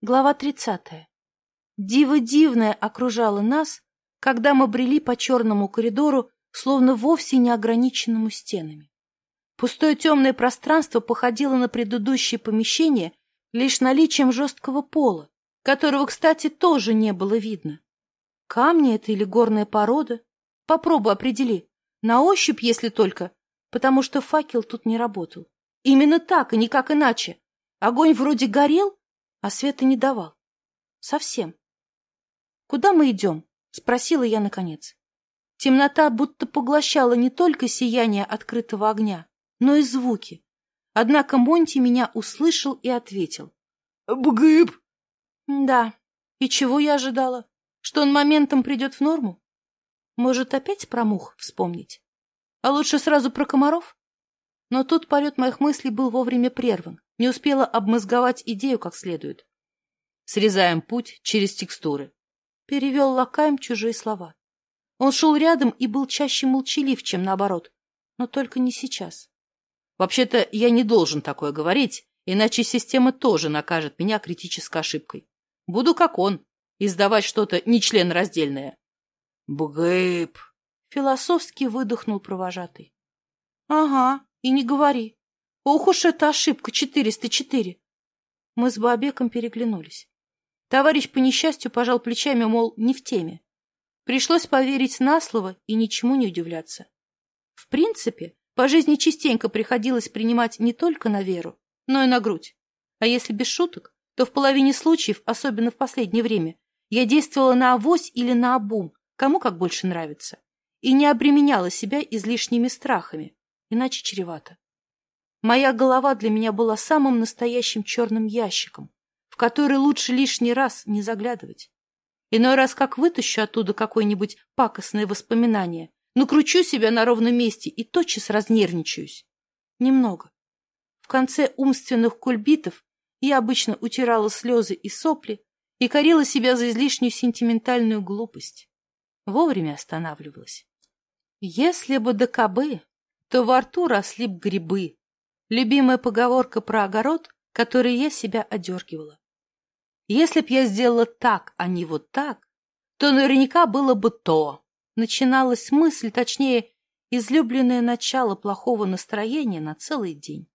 Глава 30. Диво дивное окружало нас, когда мы брели по черному коридору, словно вовсе не ограниченному стенами. Пустое темное пространство походило на предыдущее помещение лишь наличием жесткого пола, которого, кстати, тоже не было видно. Камни это или горная порода? Попробуй определи. На ощупь, если только, потому что факел тут не работал. Именно так и никак иначе. Огонь вроде горел, а света не давал. Совсем. «Куда мы идем?» — спросила я наконец. Темнота будто поглощала не только сияние открытого огня, но и звуки. Однако Монти меня услышал и ответил. «Бгып!» «Да. И чего я ожидала? Что он моментом придет в норму? Может, опять про мух вспомнить? А лучше сразу про комаров?» Но тут полет моих мыслей был вовремя прерван. Не успела обмозговать идею как следует. Срезаем путь через текстуры. Перевел лакаем чужие слова. Он шел рядом и был чаще молчалив, чем наоборот. Но только не сейчас. Вообще-то я не должен такое говорить, иначе система тоже накажет меня критической ошибкой. Буду как он, издавать что-то нечленораздельное. Бгэйб! Философски выдохнул провожатый. Ага, и не говори. Ох уж эта ошибка, 404. Мы с Бабеком переглянулись. Товарищ по несчастью пожал плечами, мол, не в теме. Пришлось поверить на слово и ничему не удивляться. В принципе, по жизни частенько приходилось принимать не только на веру, но и на грудь. А если без шуток, то в половине случаев, особенно в последнее время, я действовала на авось или на обум, кому как больше нравится, и не обременяла себя излишними страхами, иначе чревато. Моя голова для меня была самым настоящим черным ящиком, в который лучше лишний раз не заглядывать. Иной раз как вытащу оттуда какое-нибудь пакостное воспоминание, накручу себя на ровном месте и тотчас разнервничаюсь. Немного. В конце умственных кульбитов я обычно утирала слезы и сопли и корила себя за излишнюю сентиментальную глупость. Вовремя останавливалась. Если бы докобы, то во рту росли б грибы, любимая поговорка про огород, которой я себя одергивала: Если б я сделала так, а не вот так, то наверняка было бы то. Начиналась мысль, точнее, излюбленное начало плохого настроения на целый день.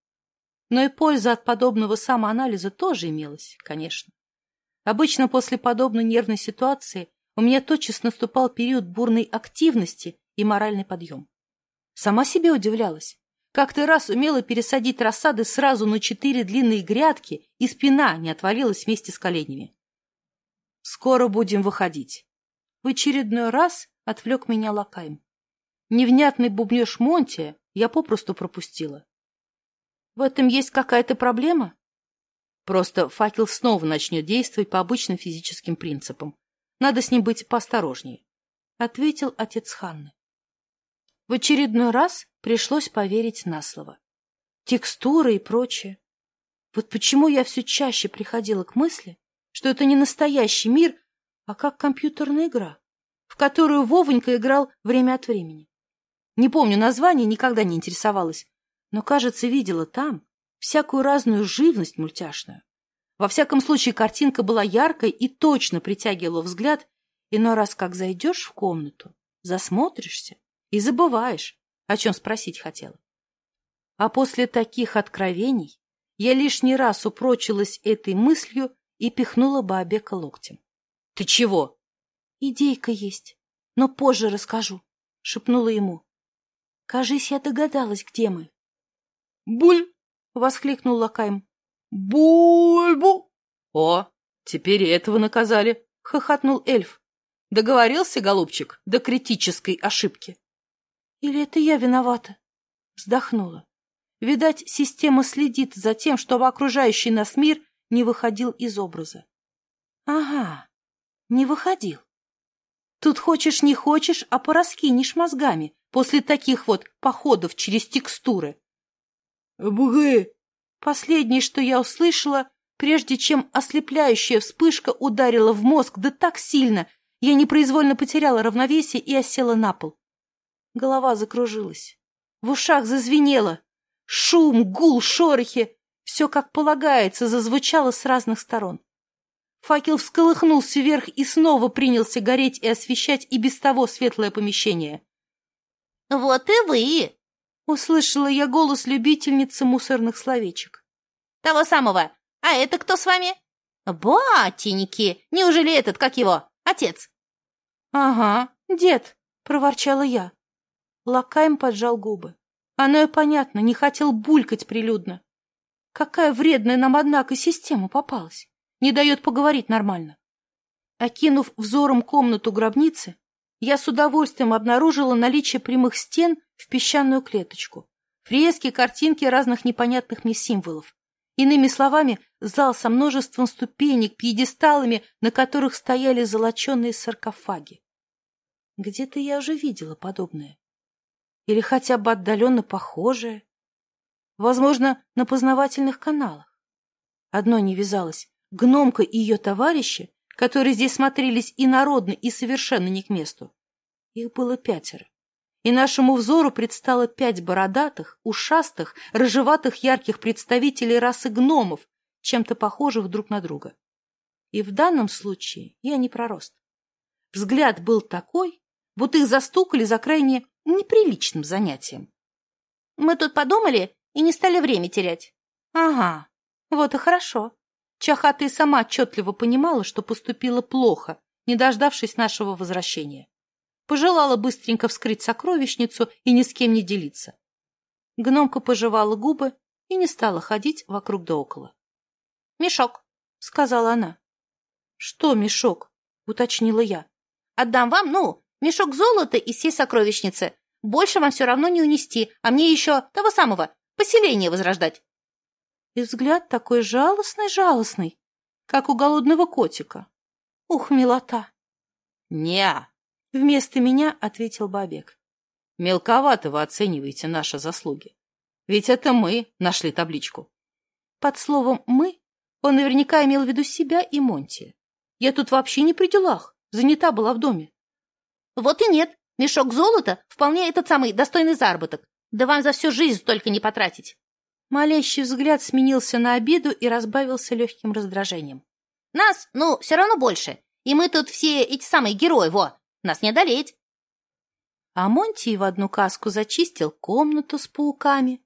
Но и польза от подобного самоанализа тоже имелась, конечно. Обычно после подобной нервной ситуации у меня тотчас наступал период бурной активности и моральный подъем. Сама себе удивлялась, как-то раз умела пересадить рассады сразу на четыре длинные грядки, и спина не отвалилась вместе с коленями. «Скоро будем выходить». В очередной раз отвлек меня Лакайм. Невнятный бубнеж Монтия я попросту пропустила. «В этом есть какая-то проблема?» Просто факел снова начнет действовать по обычным физическим принципам. Надо с ним быть поосторожнее», — ответил отец Ханны. В очередной раз пришлось поверить на слово. Текстуры и прочее. Вот почему я все чаще приходила к мысли, что это не настоящий мир, а как компьютерная игра, в которую Вовонька играл время от времени. Не помню название, никогда не интересовалась, но, кажется, видела там всякую разную живность мультяшную. Во всяком случае, картинка была яркой и точно притягивала взгляд, иной раз как зайдешь в комнату, засмотришься и забываешь, о чем спросить хотела. А после таких откровений я лишний раз упрочилась этой мыслью и пихнула Баобека локтем. — Ты чего? — Идейка есть, но позже расскажу, — шепнула ему. — Кажись, я догадалась, где мы. — Буль! — воскликнул Лакайм. — Буль-бу! — О, теперь и этого наказали, — хохотнул эльф. Договорился, голубчик, до критической ошибки. Или это я виновата?» Вздохнула. Видать, система следит за тем, чтобы окружающий нас мир не выходил из образа. «Ага, не выходил. Тут хочешь не хочешь, а пораскинешь мозгами после таких вот походов через текстуры». «Бугы!» Последнее, что я услышала, прежде чем ослепляющая вспышка ударила в мозг, да так сильно, я непроизвольно потеряла равновесие и осела на пол. Голова закружилась. В ушах зазвенело. Шум, гул, шорохи. Все, как полагается, зазвучало с разных сторон. Факел всколыхнулся вверх и снова принялся гореть и освещать и без того светлое помещение. «Вот и вы!» — услышала я голос любительницы мусорных словечек. «Того самого! А это кто с вами?» «Батеньки! Неужели этот, как его, отец?» «Ага, дед!» — проворчала я. Лакаем поджал губы. Оно и понятно, не хотел булькать прилюдно. Какая вредная нам, однако, система попалась. Не дает поговорить нормально. Окинув взором комнату гробницы, я с удовольствием обнаружила наличие прямых стен в песчаную клеточку, фрески, картинки разных непонятных мне символов. Иными словами, зал со множеством ступенек, пьедесталами, на которых стояли золоченые саркофаги. Где-то я уже видела подобное. Или хотя бы отдаленно похожее. Возможно, на познавательных каналах. Одно не вязалось. Гномка и ее товарищи, которые здесь смотрелись и народно, и совершенно не к месту. Их было пятеро. И нашему взору предстало пять бородатых, ушастых, рыжеватых ярких представителей расы гномов, чем-то похожих друг на друга. И в данном случае я не пророст. Взгляд был такой, будто их застукали за крайне неприличным занятием. Мы тут подумали и не стали время терять. Ага, вот и хорошо. Чахата и сама отчетливо понимала, что поступила плохо, не дождавшись нашего возвращения. Пожелала быстренько вскрыть сокровищницу и ни с кем не делиться. Гномка пожевала губы и не стала ходить вокруг да около. — Мешок, — сказала она. — Что мешок? — уточнила я. — Отдам вам, ну, Мешок золота из всей сокровищницы. Больше вам все равно не унести, а мне еще того самого, поселение возрождать. И взгляд такой жалостный-жалостный, как у голодного котика. Ух, милота! не вместо меня ответил Бабек. Мелковато вы оцениваете наши заслуги. Ведь это мы нашли табличку. Под словом «мы» он наверняка имел в виду себя и Монти. Я тут вообще не при делах, занята была в доме. Вот и нет. Мешок золота вполне этот самый достойный заработок. Да вам за всю жизнь только не потратить. Молящий взгляд сменился на обиду и разбавился легким раздражением. Нас, ну, все равно больше. И мы тут все эти самые герои, во. Нас не одолеть. А Монти в одну каску зачистил комнату с пауками.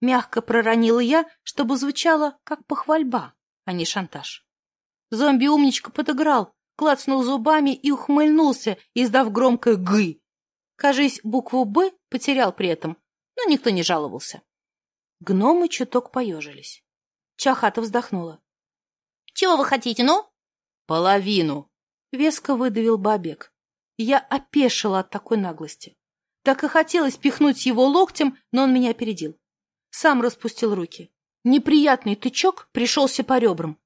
Мягко проронила я, чтобы звучало как похвальба, а не шантаж. Зомби-умничка подыграл, клацнул зубами и ухмыльнулся, издав громкое «гы». Кажись, букву «б» потерял при этом, но никто не жаловался. Гномы чуток поежились. Чахата вздохнула. — Чего вы хотите, ну? — Половину. Веско выдавил бабек. Я опешила от такой наглости. Так и хотелось пихнуть его локтем, но он меня опередил. Сам распустил руки. Неприятный тычок пришелся по ребрам.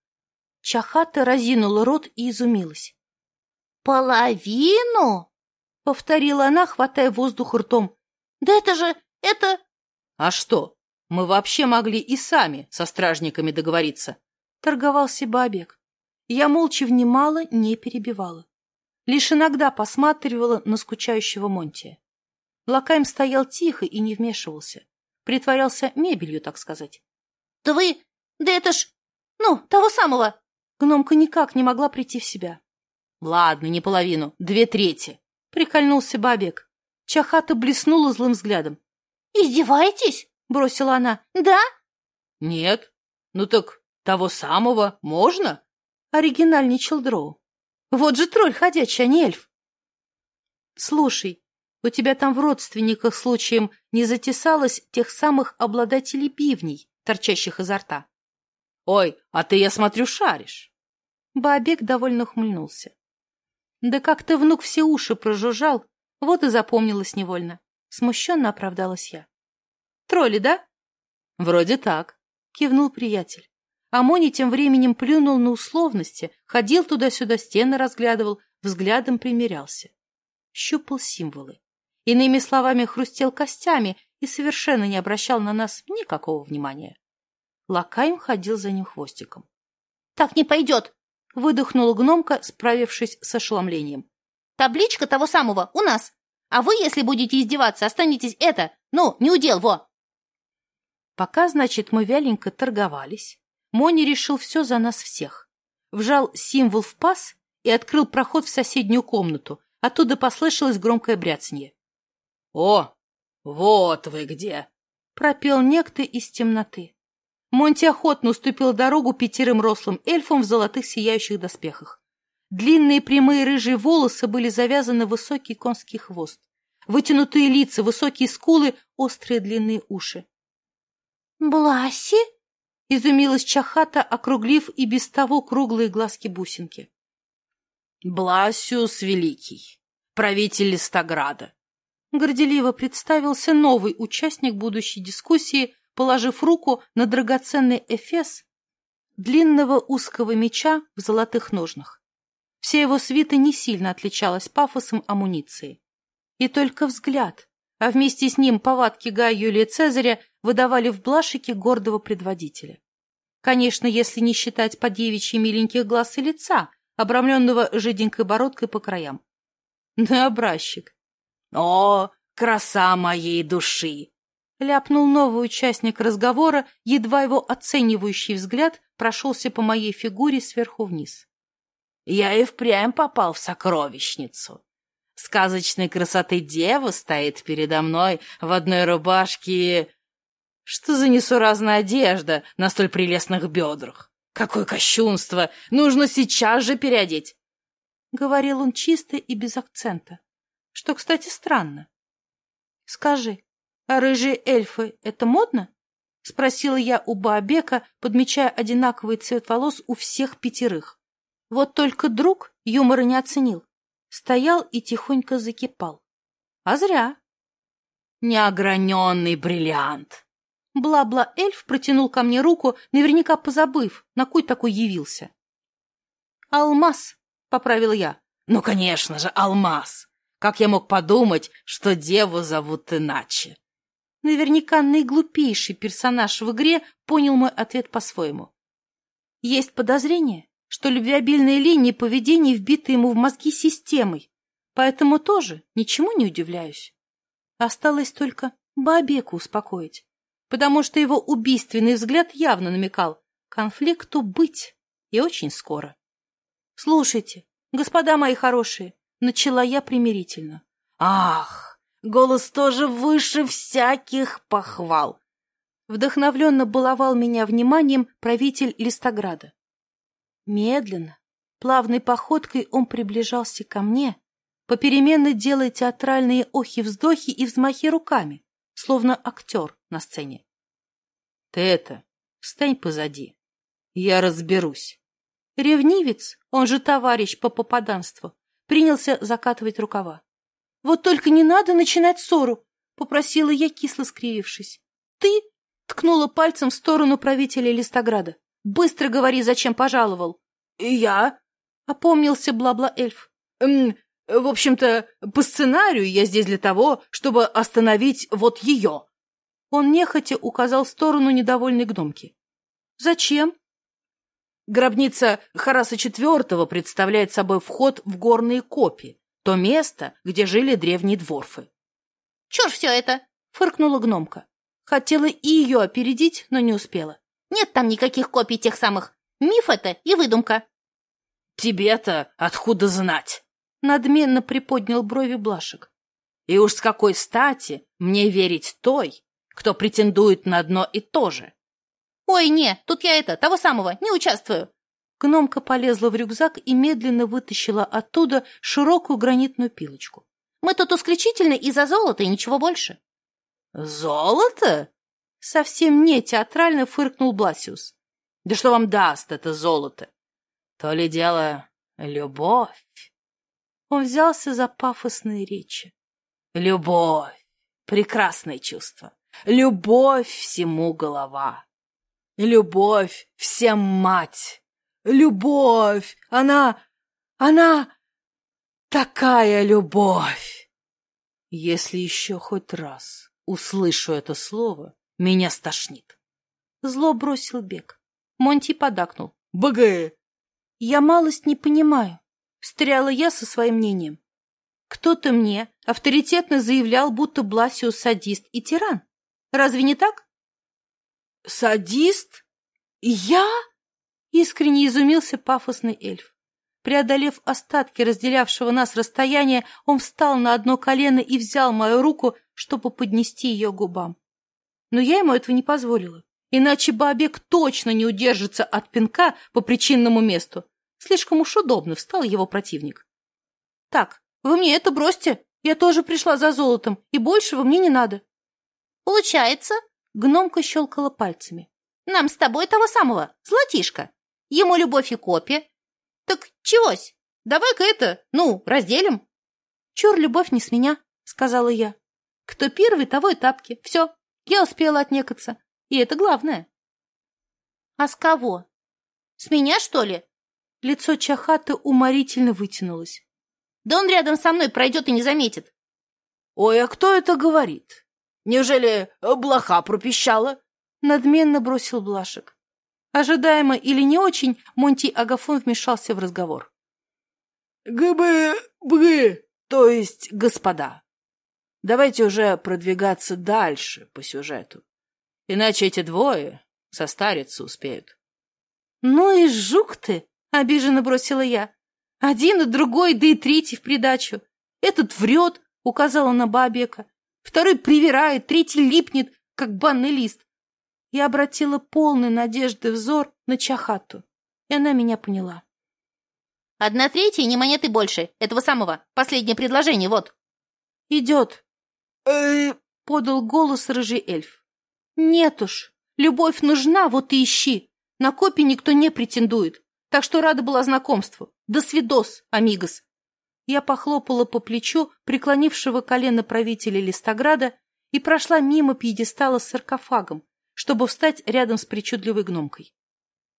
Чахата разинула рот и изумилась. «Половину?» — повторила она, хватая воздух ртом. «Да это же... это...» «А что? Мы вообще могли и сами со стражниками договориться», — торговался Бабек. Я молча внимала, не перебивала. Лишь иногда посматривала на скучающего Монтия. Лакаем стоял тихо и не вмешивался. Притворялся мебелью, так сказать. — Да вы... Да это ж... Ну, того самого... Гномка никак не могла прийти в себя. «Ладно, не половину, две трети», — прикольнулся Бабек. Чахата блеснула злым взглядом. «Издеваетесь?» — бросила она. «Да?» «Нет. Ну так того самого можно?» — оригинальничал Дроу. «Вот же тролль ходячий, а не эльф!» «Слушай, у тебя там в родственниках случаем не затесалось тех самых обладателей пивней, торчащих изо рта?» Ой, а ты, я смотрю, шаришь. Бабек довольно хмыльнулся. Да как-то внук все уши прожужжал, вот и запомнилось невольно. Смущенно оправдалась я. Тролли, да? Вроде так, кивнул приятель. А Мони тем временем плюнул на условности, ходил туда-сюда, стены разглядывал, взглядом примерялся. Щупал символы. Иными словами, хрустел костями и совершенно не обращал на нас никакого внимания. лакаем ходил за ним хвостиком. «Так не пойдет!» — выдохнула гномка, справившись с ошеломлением. «Табличка того самого у нас! А вы, если будете издеваться, останетесь это! Ну, не удел, во!» Пока, значит, мы вяленько торговались, Мони решил все за нас всех. Вжал символ в паз и открыл проход в соседнюю комнату. Оттуда послышалось громкое бряцанье. «О, вот вы где!» — пропел некто из темноты. Монти охотно уступил дорогу пятерым рослым эльфам в золотых сияющих доспехах. Длинные прямые рыжие волосы были завязаны в высокий конский хвост. Вытянутые лица, высокие скулы, острые длинные уши. «Бласи?» — изумилась Чахата, округлив и без того круглые глазки-бусинки. «Бласиус Великий, правитель Листограда», — горделиво представился новый участник будущей дискуссии, положив руку на драгоценный эфес длинного узкого меча в золотых ножнах. Вся его свита не сильно отличалась пафосом амуниции. И только взгляд, а вместе с ним повадки Гая Юлия Цезаря выдавали в блашике гордого предводителя. Конечно, если не считать подевичьи миленьких глаз и лица, обрамленного жиденькой бородкой по краям. Да, образчик. О, краса моей души! ляпнул новый участник разговора, едва его оценивающий взгляд прошелся по моей фигуре сверху вниз. Я и впрямь попал в сокровищницу. Сказочной красоты дева стоит передо мной в одной рубашке Что за несуразная одежда на столь прелестных бедрах? Какое кощунство! Нужно сейчас же переодеть! Говорил он чисто и без акцента, что, кстати, странно. Скажи, а рыжие эльфы — это модно? — спросила я у Баобека, подмечая одинаковый цвет волос у всех пятерых. Вот только друг юмора не оценил. Стоял и тихонько закипал. А зря. «Неограненный бриллиант!» Бла-бла эльф протянул ко мне руку, наверняка позабыв, на кой такой явился. «Алмаз!» — поправил я. «Ну, конечно же, алмаз! Как я мог подумать, что деву зовут иначе?» Наверняка наиглупейший персонаж в игре понял мой ответ по-своему. Есть подозрение, что любвеобильные линии поведения вбиты ему в мозги системой, поэтому тоже ничему не удивляюсь. Осталось только Бабеку успокоить, потому что его убийственный взгляд явно намекал конфликту быть и очень скоро. «Слушайте, господа мои хорошие», — начала я примирительно. «Ах!» Голос тоже выше всяких похвал. Вдохновленно баловал меня вниманием правитель Листограда. Медленно, плавной походкой он приближался ко мне, попеременно делая театральные охи-вздохи и взмахи руками, словно актер на сцене. — Ты это, встань позади. Я разберусь. Ревнивец, он же товарищ по попаданству, принялся закатывать рукава. Вот только не надо начинать ссору, попросила я, кисло скривившись. Ты? Ткнула пальцем в сторону правителя Листограда. Быстро говори, зачем пожаловал. Я? Опомнился бла-бла-эльф. Эм, в общем-то, по сценарию я здесь для того, чтобы остановить вот ее. Он нехотя указал в сторону недовольной гномки. Зачем? Гробница Хараса IV представляет собой вход в горные копи, то место, где жили древние дворфы. «Чушь все это!» — фыркнула гномка. Хотела и ее опередить, но не успела. «Нет там никаких копий тех самых. Миф это и выдумка». «Тебе-то откуда знать?» — надменно приподнял брови Блашек. «И уж с какой стати мне верить той, кто претендует на одно и то же?» «Ой, не, тут я это, того самого, не участвую. Гномка полезла в рюкзак и медленно вытащила оттуда широкую гранитную пилочку. «Мы тут исключительно из-за золота и ничего больше». «Золото?» Совсем не театрально фыркнул Бласиус. «Да что вам даст это золото? То ли дело любовь?» Он взялся за пафосные речи. «Любовь! Прекрасное чувство! Любовь всему голова! Любовь всем мать!» любовь! Она... она... такая любовь!» Если еще хоть раз услышу это слово, меня стошнит. Зло бросил бег. Монти подакнул. «БГ!» «Я малость не понимаю», — встряла я со своим мнением. «Кто-то мне авторитетно заявлял, будто Бласиус садист и тиран. Разве не так?» «Садист? Я?» Искренне изумился пафосный эльф. Преодолев остатки разделявшего нас расстояния, он встал на одно колено и взял мою руку, чтобы поднести ее к губам. Но я ему этого не позволила, иначе Бабек точно не удержится от пинка по причинному месту. Слишком уж удобно встал его противник. «Так, вы мне это бросьте, я тоже пришла за золотом, и большего мне не надо». «Получается?» — гномка щелкала пальцами. «Нам с тобой того самого, золотишко. Ему любовь и копия, так чегось? Давай-ка это, ну, разделим. Чур, любовь не с меня, сказала я. Кто первый, того и тапки. Все, я успела отнекаться. И это главное. А с кого? С меня, что ли? Лицо Чахата уморительно вытянулось. Да он рядом со мной пройдет и не заметит. Ой, а кто это говорит? Неужели блоха Ожидаемо или не очень, Монти Агафон вмешался в разговор. «ГБ... БГ...» То есть, господа, давайте уже продвигаться дальше по сюжету. Иначе эти двое состариться успеют. «Ну и жук ты!» — обиженно бросила я. «Один, и другой, да и третий в придачу. Этот врет!» — указала на Бабека. «Второй привирает, третий липнет, как банный лист. Я обратила полный надежды взор на Чахату, и она меня поняла. «Одна третья, не монеты больше, этого самого. Последнее предложение, вот». «Идет», э. — подал голос рыжий эльф. «Нет уж, любовь нужна, вот и ищи. На копии никто не претендует, так что рада была знакомству. До свидос, амигос». Я похлопала по плечу преклонившего колено правителя Листограда и прошла мимо пьедестала с саркофагом, чтобы встать рядом с причудливой гномкой.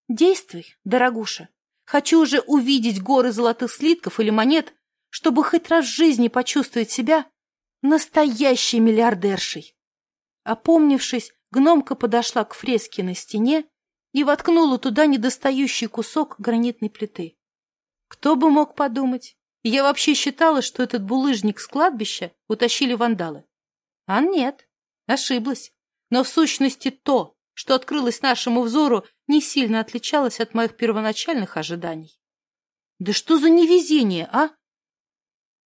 «Действуй, дорогуша. Хочу уже увидеть горы золотых слитков или монет, чтобы хоть раз в жизни почувствовать себя настоящей миллиардершей». Опомнившись, гномка подошла к фреске на стене и воткнула туда недостающий кусок гранитной плиты. Кто бы мог подумать? Я вообще считала, что этот булыжник с кладбища утащили вандалы. А нет, ошиблась. Но в сущности то, что открылось нашему взору, не сильно отличалось от моих первоначальных ожиданий. Да что за невезение, а?